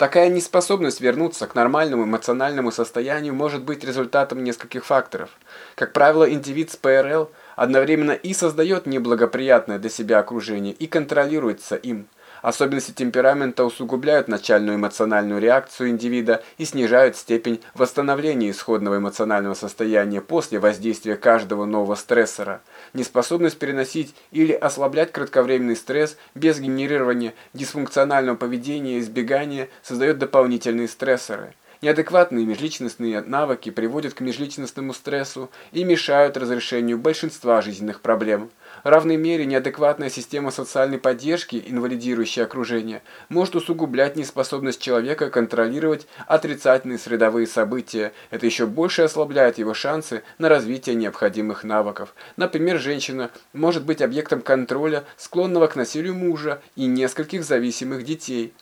Такая неспособность вернуться к нормальному эмоциональному состоянию может быть результатом нескольких факторов. Как правило, индивид с ПРЛ одновременно и создает неблагоприятное для себя окружение, и контролируется им – Особенности темперамента усугубляют начальную эмоциональную реакцию индивида и снижают степень восстановления исходного эмоционального состояния после воздействия каждого нового стрессора. Неспособность переносить или ослаблять кратковременный стресс без генерирования дисфункционального поведения и избегания создает дополнительные стрессоры. Неадекватные межличностные навыки приводят к межличностному стрессу и мешают разрешению большинства жизненных проблем. Равной мере неадекватная система социальной поддержки, инвалидирующее окружение, может усугублять неспособность человека контролировать отрицательные средовые события. Это еще больше ослабляет его шансы на развитие необходимых навыков. Например, женщина может быть объектом контроля, склонного к насилию мужа и нескольких зависимых детей.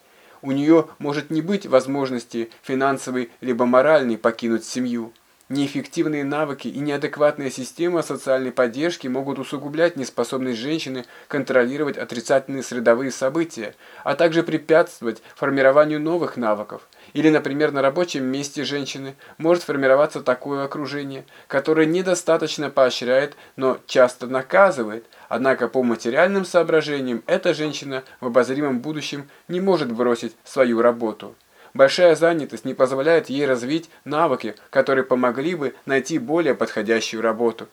У нее может не быть возможности финансовой либо моральной покинуть семью. Неэффективные навыки и неадекватная система социальной поддержки могут усугублять неспособность женщины контролировать отрицательные средовые события, а также препятствовать формированию новых навыков. Или, например, на рабочем месте женщины может формироваться такое окружение, которое недостаточно поощряет, но часто наказывает, однако по материальным соображениям эта женщина в обозримом будущем не может бросить свою работу. Большая занятость не позволяет ей развить навыки, которые помогли бы найти более подходящую работу.